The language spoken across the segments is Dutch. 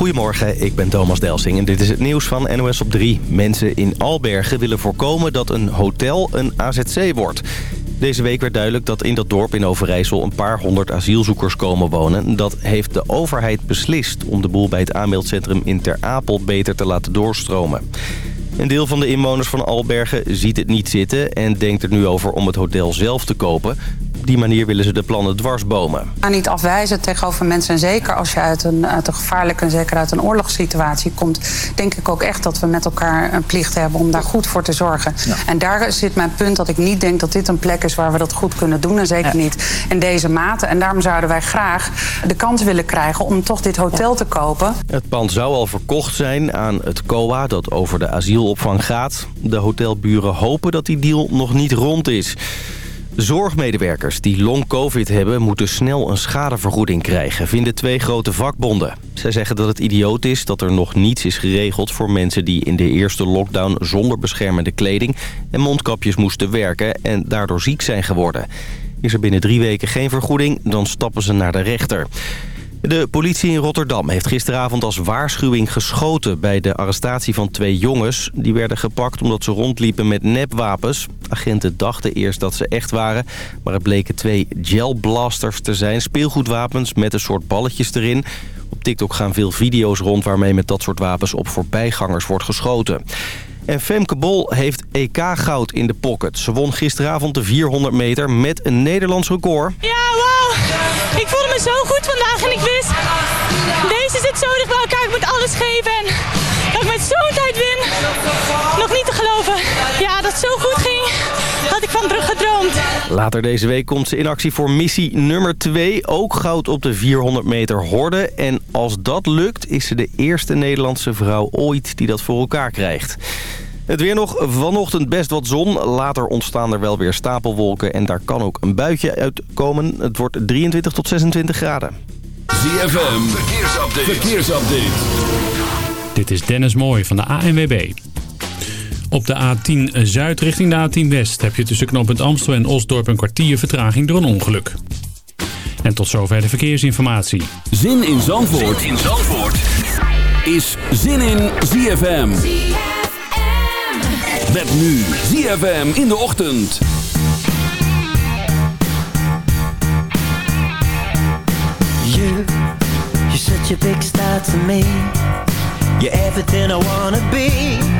Goedemorgen, ik ben Thomas Delsing en dit is het nieuws van NOS op 3. Mensen in Albergen willen voorkomen dat een hotel een AZC wordt. Deze week werd duidelijk dat in dat dorp in Overijssel een paar honderd asielzoekers komen wonen. Dat heeft de overheid beslist om de boel bij het aanmeldcentrum in Ter Apel beter te laten doorstromen. Een deel van de inwoners van Albergen ziet het niet zitten en denkt er nu over om het hotel zelf te kopen. Op die manier willen ze de plannen dwarsbomen. ga niet afwijzen tegenover mensen. En zeker als je uit een, uit een gevaarlijke en zeker uit een oorlogssituatie komt... denk ik ook echt dat we met elkaar een plicht hebben om daar goed voor te zorgen. En daar zit mijn punt dat ik niet denk dat dit een plek is... waar we dat goed kunnen doen. En zeker niet in deze mate. En daarom zouden wij graag de kans willen krijgen om toch dit hotel te kopen. Het pand zou al verkocht zijn aan het COA dat over de asielopvang gaat. De hotelburen hopen dat die deal nog niet rond is. Zorgmedewerkers die long-covid hebben... moeten snel een schadevergoeding krijgen, vinden twee grote vakbonden. Zij zeggen dat het idioot is dat er nog niets is geregeld... voor mensen die in de eerste lockdown zonder beschermende kleding... en mondkapjes moesten werken en daardoor ziek zijn geworden. Is er binnen drie weken geen vergoeding, dan stappen ze naar de rechter. De politie in Rotterdam heeft gisteravond als waarschuwing geschoten... bij de arrestatie van twee jongens. Die werden gepakt omdat ze rondliepen met nepwapens. Agenten dachten eerst dat ze echt waren... maar het bleken twee gelblasters te zijn. Speelgoedwapens met een soort balletjes erin. Op TikTok gaan veel video's rond waarmee met dat soort wapens op voorbijgangers wordt geschoten. En Femke Bol heeft EK-goud in de pocket. Ze won gisteravond de 400 meter met een Nederlands record. Ja, wow! Ik voelde me zo goed vandaag en ik wist... Deze zit zo dicht bij elkaar, ik moet alles geven. En dat ik met zo'n tijd win, nog niet te geloven. Ja, dat het zo goed ging, Later deze week komt ze in actie voor missie nummer 2. Ook goud op de 400 meter horde. En als dat lukt, is ze de eerste Nederlandse vrouw ooit die dat voor elkaar krijgt. Het weer nog vanochtend best wat zon. Later ontstaan er wel weer stapelwolken en daar kan ook een buitje uitkomen. Het wordt 23 tot 26 graden. ZFM, verkeersupdate. verkeersupdate. Dit is Dennis Mooij van de ANWB. Op de A10 Zuid richting de A10 West heb je tussen knooppunt Amstel en Osdorp een kwartier vertraging door een ongeluk. En tot zover de verkeersinformatie. Zin in Zandvoort, zin in Zandvoort. is Zin in ZFM. Met nu ZFM in de ochtend. You, you're such a big star to me. You're everything I wanna be.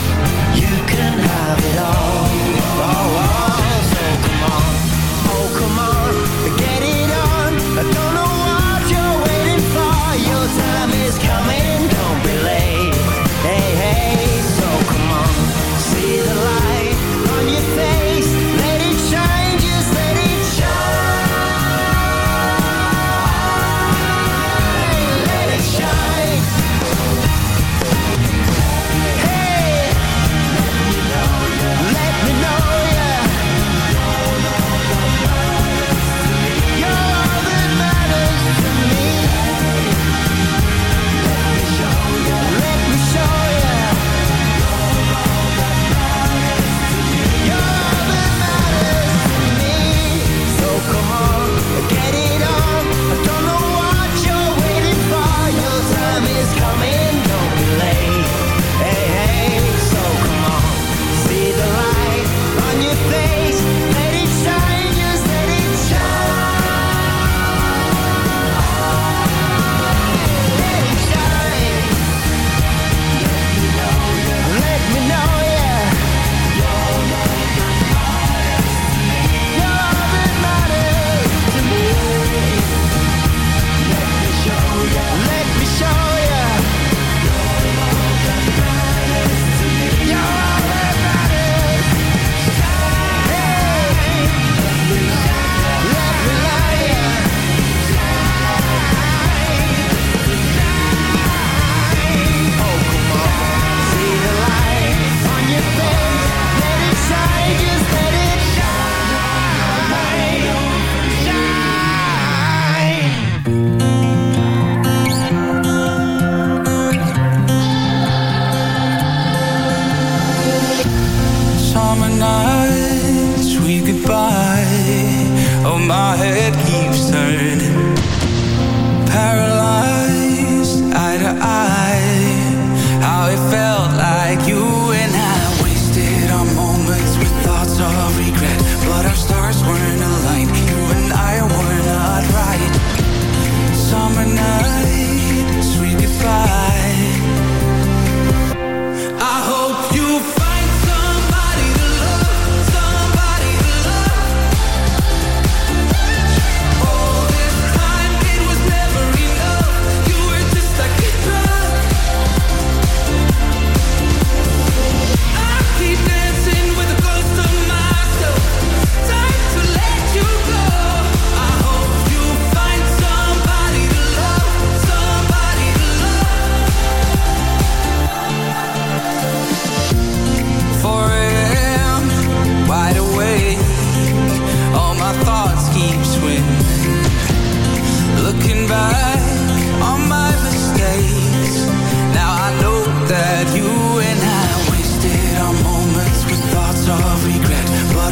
Can have it all. Oh, oh,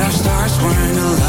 our stars weren't aligned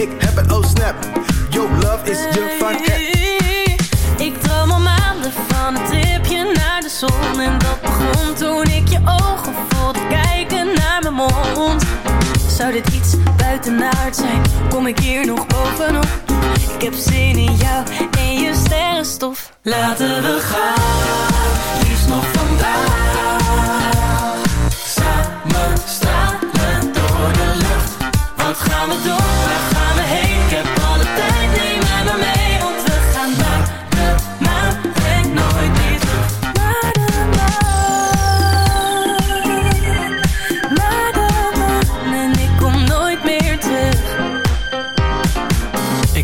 ik heb het, oh snap. Yo, love is je van Ik droom al maanden van een tripje naar de zon. En dat begon toen ik je ogen voelde kijken naar mijn mond. Zou dit iets buitenaard zijn? Kom ik hier nog bovenop? Ik heb zin in jou en je sterrenstof. Laten we gaan, liefst nog vandaag.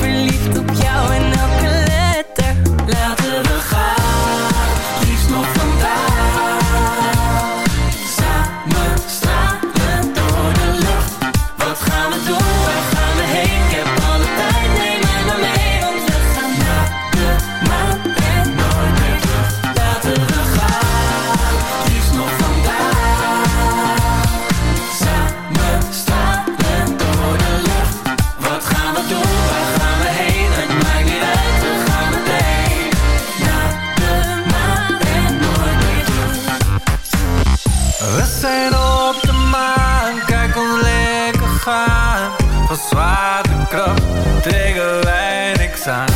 Verliefd op jou en zijn op de maan. Kijk ons lekker gaan. Van zwaartekracht tegen wij niks aan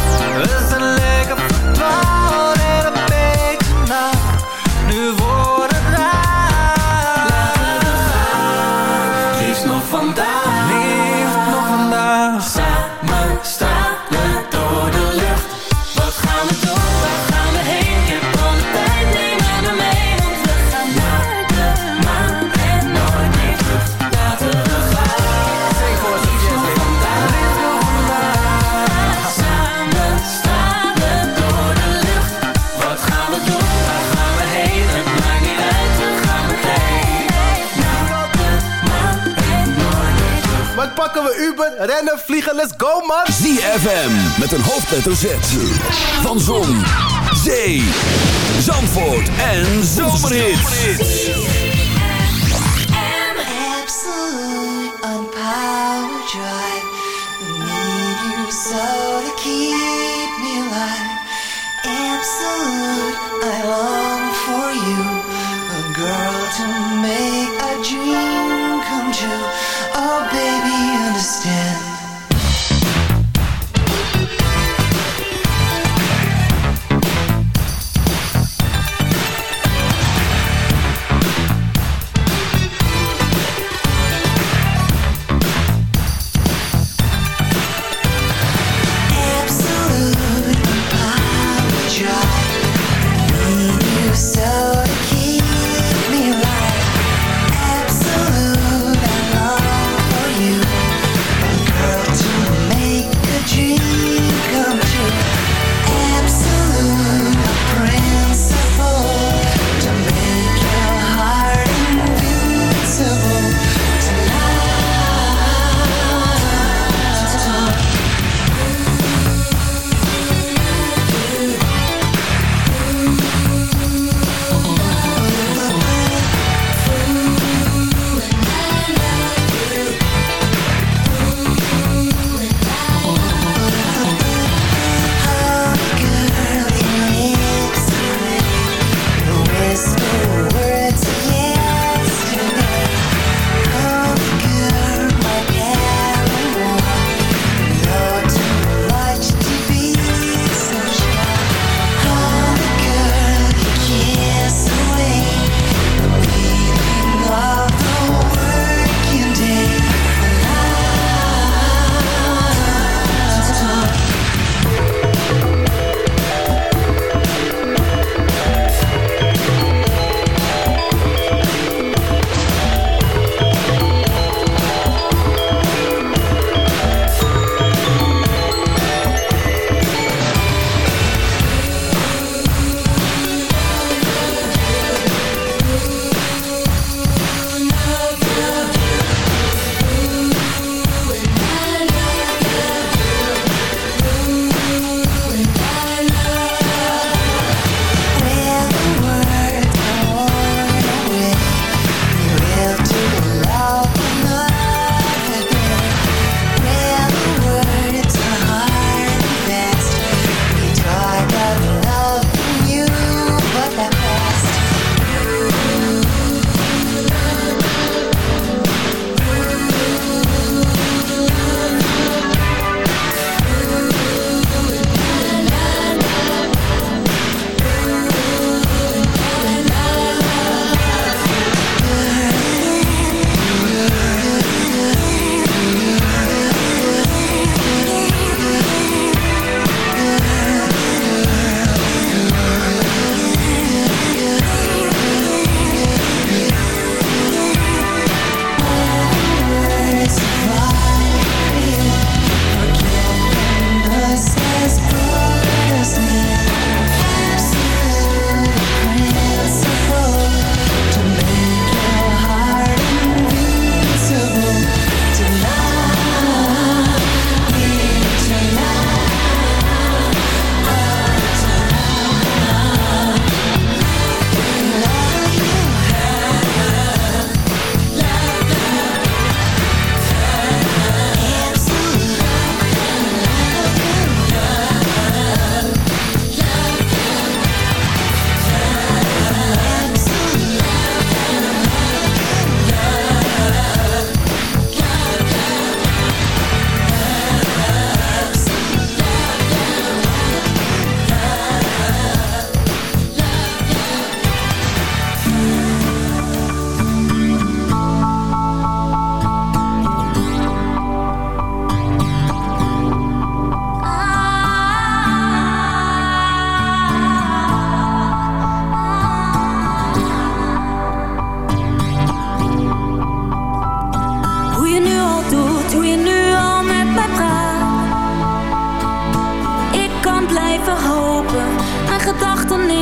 rennen, vliegen, let's go man! ZFM met een hoofdletter Z. Van Zon, Zee, Zandvoort en Zomerhits.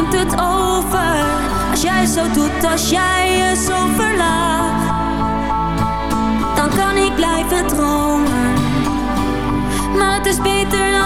neemt het over. Als jij zo doet, als jij je zo verlaat, dan kan ik blijven dromen. Maar het is beter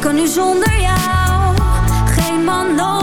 kan nu zonder jou. Geen man nodig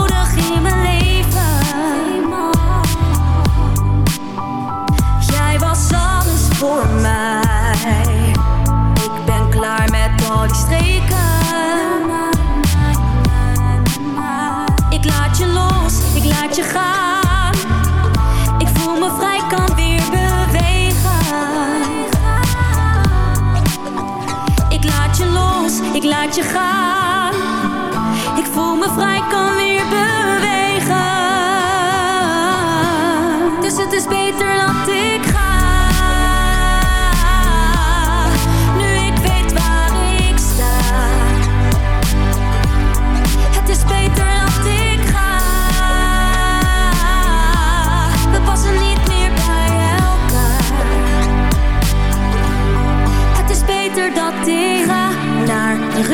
Ik voel me vrij, kan weer bewegen. Dus het is beter dat ik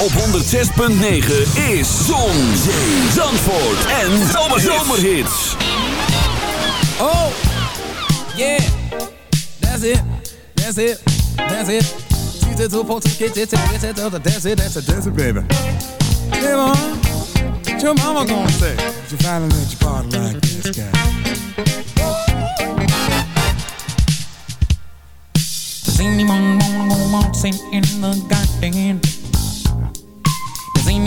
Op 106.9 is Zon, Zee, Zandvoort en Zomerhits. Oh, yeah, that's it, that's it, that's it. She's a two to get it, get it, that's it, that's it, that's it, baby. Hey, mom, what your mama gonna say? If you finally let your body like this guy. Does anyone wanna go waltzing in the garden?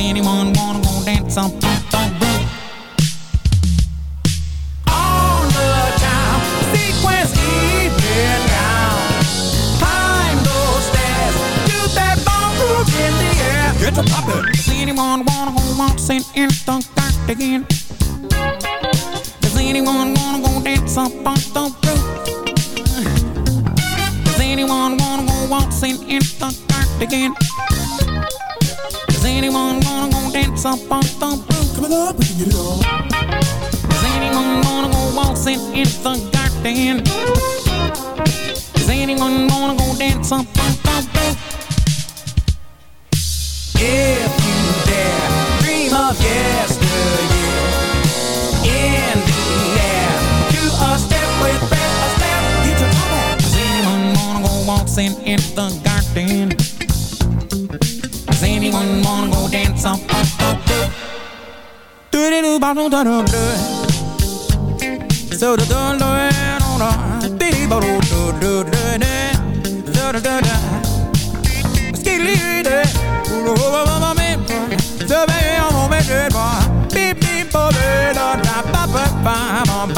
Anyone wanna go dance on the roof? On the time, sequence even down. Climb those stairs, do that ballroom in the air. Get to poppin'. Does anyone wanna go waltzing in the garden? Does anyone wanna go dance up on the roof? Does anyone wanna go waltzing in the garden? Does anyone wanna go dance up on the roof? Come on up, we can get it on. Does anyone wanna go waltzing in the garden? Does anyone wanna go dance up on the roof? If you dare, dream of yesteryear. In the air, do a step with breath, a step, get your top hat. Does anyone wanna go waltzing in the garden? Anyone wanna go dance on? Do do do ba do do do do. So do do do do do. Dee ba do do do do do. Do do do do. Skidly do. Do do ba ba me. So baby I'm on me do ba. Beep beep ba da da ba ba ba ba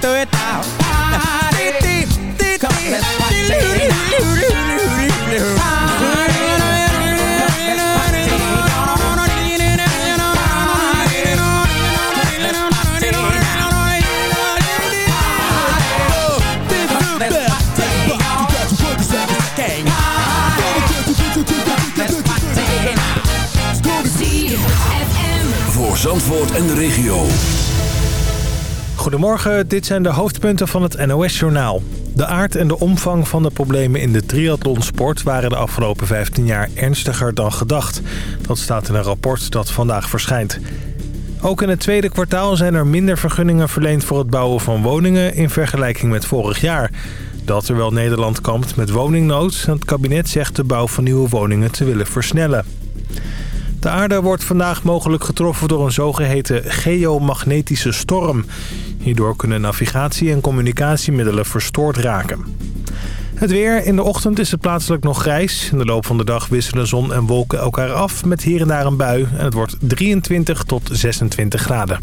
throw it out. Zandvoort en de regio. Goedemorgen, dit zijn de hoofdpunten van het NOS-journaal. De aard en de omvang van de problemen in de triathlonsport... waren de afgelopen 15 jaar ernstiger dan gedacht. Dat staat in een rapport dat vandaag verschijnt. Ook in het tweede kwartaal zijn er minder vergunningen verleend... voor het bouwen van woningen in vergelijking met vorig jaar. Dat terwijl Nederland kampt met woningnood... het kabinet zegt de bouw van nieuwe woningen te willen versnellen. De aarde wordt vandaag mogelijk getroffen door een zogeheten geomagnetische storm. Hierdoor kunnen navigatie- en communicatiemiddelen verstoord raken. Het weer. In de ochtend is het plaatselijk nog grijs. In de loop van de dag wisselen zon en wolken elkaar af met hier en daar een bui. En het wordt 23 tot 26 graden.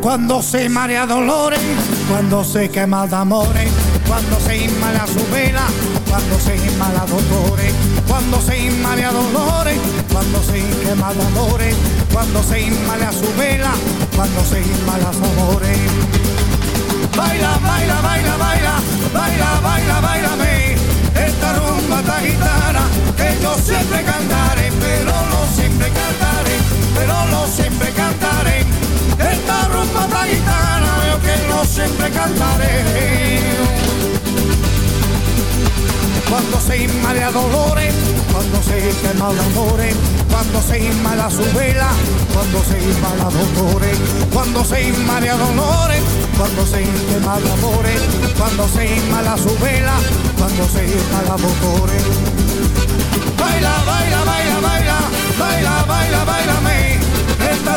cuando se marea dolores, cuando se quema de amores, cuando se inmala su vela, cuando se inmala dolores, cuando se inmala dolores, cuando se quema de amores, cuando se inmala su vela, cuando se inmala su amores. Baila, baila, baila, baila, baila, baila, baila, esta rumba, esta guitarra, que yo siempre cantaré, pero no siempre cantaré, pero no siempre cantaré pata gitana veo que no siempre cantaré. Cuando se inma de dolores, cuando se quema el amor, cuando se inma su vela, cuando se inma la dolores, cuando se inma de dolores, cuando se quema el amor, cuando se inma su vela, cuando se inma la dolores. Baila, baila, baila, baila, baila, baila, baila, me. Esta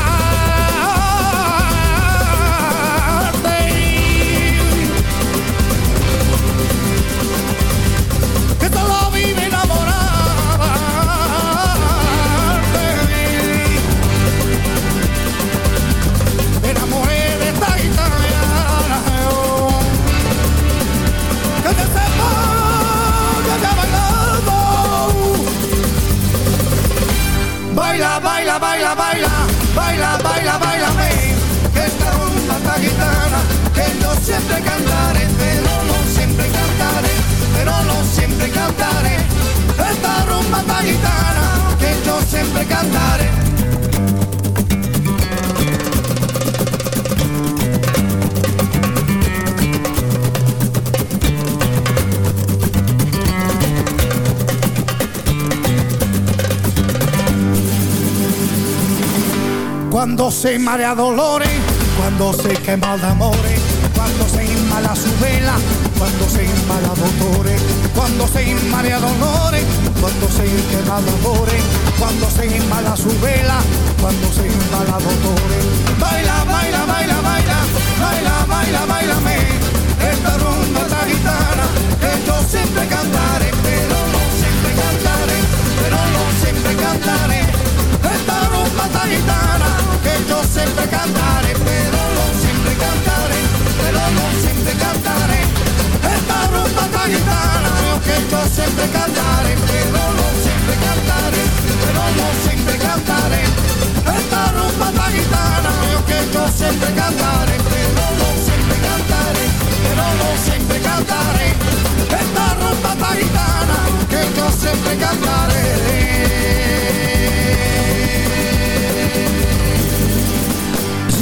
cuando se marea dolores, cuando se quema de amores, cuando se inmala su vela, cuando se inmala dolores, cuando se inmala dolores, cuando se quema de amores, cuando se inmala su vela, cuando se inmala dolores. Baila, baila, baila, baila, baila, baila, baila, me, esta rumba esta gitana, que yo siempre cantaré, pero no siempre cantaré, pero no siempre cantaré, esta rumba esta gitana yo siempre cantaré, pero no siempre cantaré, pero no siempre cantaré. Esta rumba tan gitana, que yo siempre cantaré, pero no siempre cantaré, pero no siempre cantaré. Esta rumba tan gitana, que yo siempre cantaré, pero no siempre cantaré, pero no siempre cantaré. Esta rumba tan gitana, que yo siempre cantaré.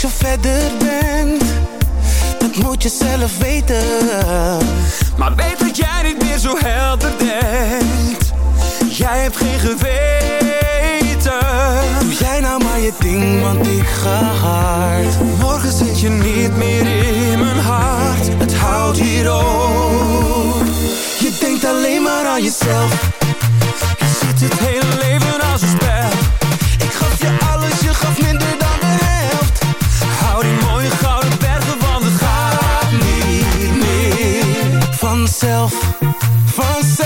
Dat je verder bent. Dat moet je zelf weten. Maar weet dat jij niet meer zo helder denkt Jij hebt geen geweten. Doe jij nou maar je ding, want ik ga hard. Morgen zit je niet meer in mijn hart. Het houdt hier op. Je denkt alleen maar aan jezelf. Je ziet het hele leven als een spel français.